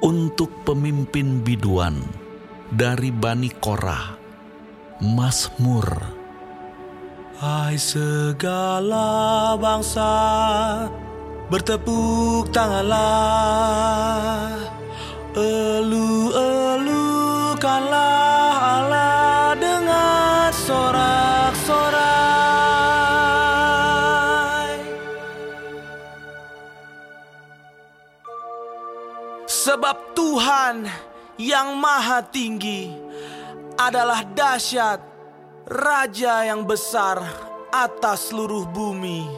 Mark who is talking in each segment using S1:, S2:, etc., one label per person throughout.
S1: Untuk pemimpin biduan dari Bani Korah, Mazmur.
S2: Hai segala bangsa, bertepuk tanganlah. Elu-elukanlah Sebab Tuhan yang maha tinggi adalah dahsyat, Raja yang besar atas seluruh bumi.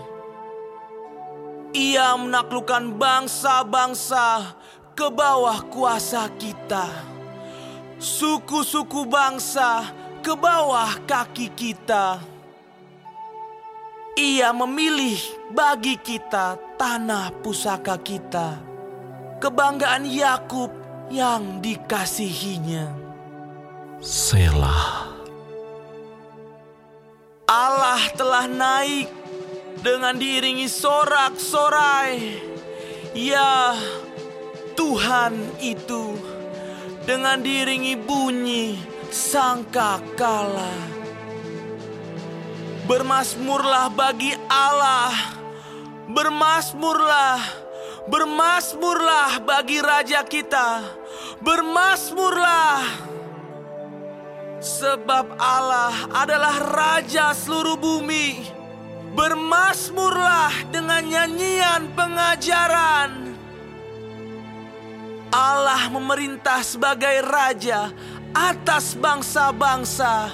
S2: Ia menaklukkan bangsa-bangsa ke bawah kuasa kita. Suku-suku bangsa ke bawah kaki kita. Ia memilih bagi kita tanah pusaka kita. Kebanggaan Yakub yang dikasihinya.
S1: Selah.
S2: Allah telah naik dengan diiringi sorak-sorai. Ya, Tuhan itu dengan diiringi bunyi sangkakala. Bermasmurlah bagi Allah, bermasmurlah, bermasmurlah bagi Raja kita, bermasmurlah. Sebab Allah adalah Raja seluruh bumi. Bermasmurlah dengan nyanyian pengajaran. Allah memerintah sebagai raja atas bangsa-bangsa.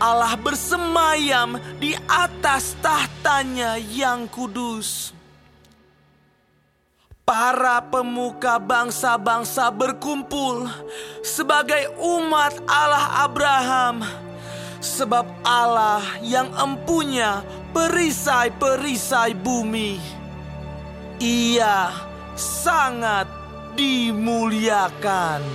S2: Allah bersemayam di atas tahtanya yang kudus. Para pemuka bangsa-bangsa berkumpul sebagai umat Allah Abraham. Sebab Allah yang empunya perisai-perisai bumi. Ia sangat dimuliakan.